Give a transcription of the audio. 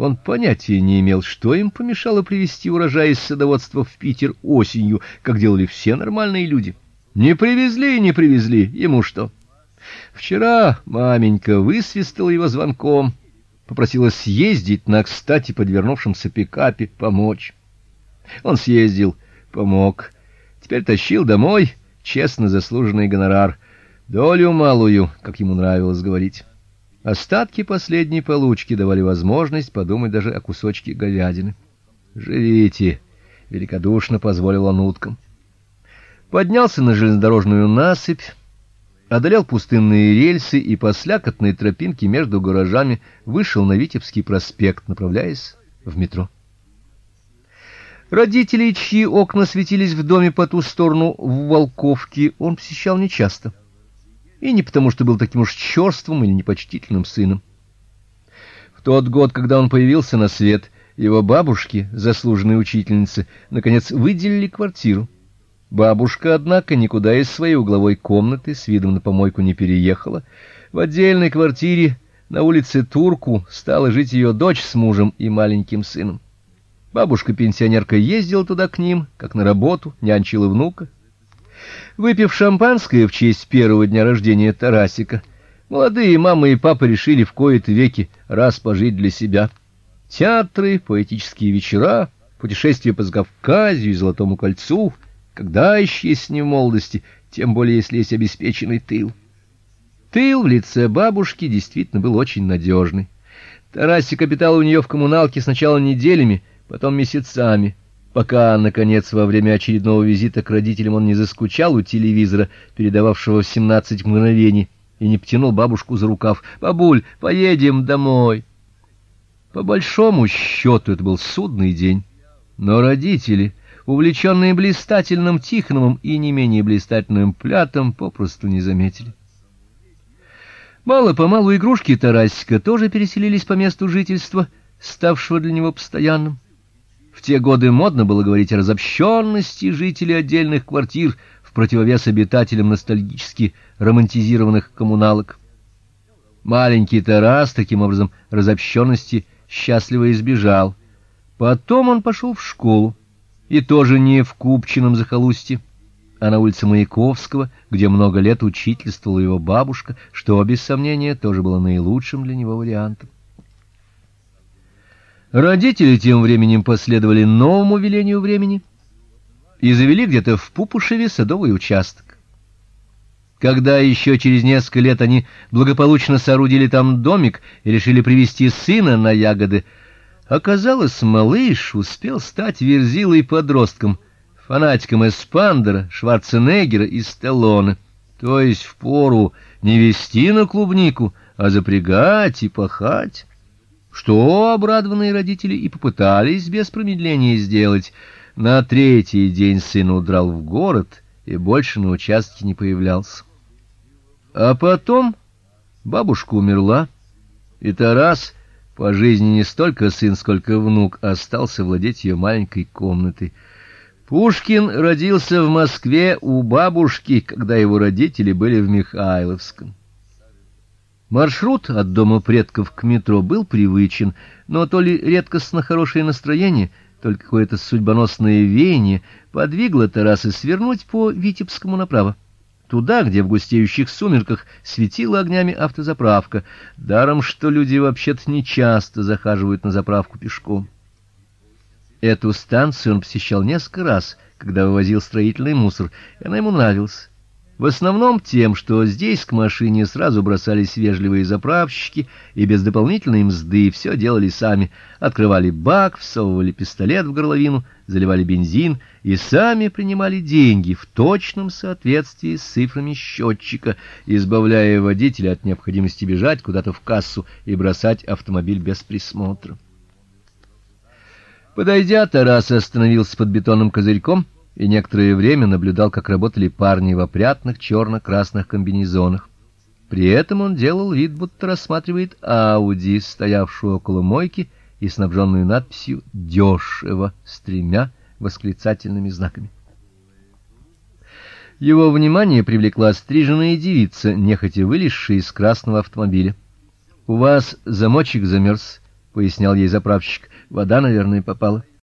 Он понятия не имел, что им помешало привезти урожай из садоводства в Питер осенью, как делали все нормальные люди. Не привезли и не привезли, ему что? Вчера маменька высвистала его звонком, попросила съездить на кстати подвернувшемся пикапе помочь. Он съездил, помог. Теперь тащил домой честно заслуженный гонорар, долю малую, как ему нравилось говорить. Остатки последней получки давали возможность подумать даже о кусочке говядины. "Живите", великодушно позволил он уткам. Поднялся на железнодорожную насыпь, одолел пустынные рельсы и по слякотной тропинке между гаражами вышел на Витебский проспект, направляясь в метро. Родителей, чьи окна светились в доме по ту сторону в Волковке, он посещал нечасто и не потому, что был таким уж чёрствым или непочтительным сыном. В тот год, когда он появился на свет, его бабушке, заслуженной учительнице, наконец выделили квартиру. Бабушка, однако, никуда из своей угловой комнаты с видом на помойку не переехала. В отдельной квартире на улице Турку стала жить ее дочь с мужем и маленьким сыном. Бабушка-пенсионерка ездила туда к ним, как на работу, нянчила внука. Выпив шампанское в честь первого дня рождения Тарасика, молодые мама и папа решили в кои-то веки раз пожить для себя. Театры, поэтические вечера, путешествия по Закавказью и Золотому кольцу, когда еще есть не молодости, тем более если есть обеспеченный тыл. Тыл в лице бабушки действительно был очень надежный. Тарасик обитал у нее в коммуналке сначала неделями, потом месяцами пока наконец во время очередного визита к родителям он не заскучал у телевизора, передававшего 17 мгновений, и не потянул бабушку за рукав: "Бабуль, поедем домой". По большому счету это был судный день, но родители, увлеченные блистательным Тихоновым и не менее блистательным Плятом, попросту не заметили. Мало-помалу игрушки Тарасика тоже переселились по месту жительства, ставшего для него постоянным. В те годы модно было говорить о разобщенности жителей отдельных квартир в противовес обитателям ностальгически романтизированных коммуналок. Маленький Тарас таким образом разобщенности счастливо избежал. Потом он пошел в школу, и тоже не в Купчином захолустье, а на улице Маяковского, где много лет учительствовала его бабушка, что без сомнения тоже было наилучшим для него вариантом. Родители тем временем последовали новому велению времени и завели где-то в Пупушеве садовый участок. Когда еще через несколько лет они благополучно соорудили там домик и решили привести сына на ягоды, оказалось, малыш успел стать верзилой подростком, фанатиком Эспандера, Шварценеггера и Сталлоне. То есть впору не вести на клубнику, а запрягать и пахать что обрадованные родители и попытались без промедления сделать. На третий день сын удрал в город и больше на участке не появлялся. А потом бабушка умерла, и Тарас, по жизни не столько сын, сколько внук, остался владеть ее маленькой комнатой. Пушкин родился в Москве у бабушки, когда его родители были в Михайловском. Маршрут от дома предков к метро был привычен, но то ли редкостно хорошее настроение, то ли какое-то судьбоносное веяние подвигло Тараса свернуть по Витебскому направо, туда, где в густеющих сумерках светила огнями автозаправка, даром что люди вообще-то не часто захаживают на заправку пешком. Эту станцию он посещал несколько раз, когда вывозил строительный мусор, и она ему нравилась. В основном тем, что здесь к машине сразу бросались вежливые заправщики и без дополнительной мзды все делали сами. Открывали бак, всовывали пистолет в горловину, заливали бензин и сами принимали деньги в точном соответствии с цифрами счетчика, избавляя водителя от необходимости бежать куда-то в кассу и бросать автомобиль без присмотра. Подойдя, Тарас остановился под бетонным козырьком и некоторое время наблюдал, как работали парни в опрятных черно красных комбинезонах. При этом он делал вид, будто рассматривает Ауди, стоявшую около мойки и снабженную надписью «Дешево» с тремя восклицательными знаками. Его внимание привлекла стриженная девица, нехотя вылезшая из красного автомобиля. "У вас замочек замерз», — пояснял ей заправщик. Вода, наверное, попала.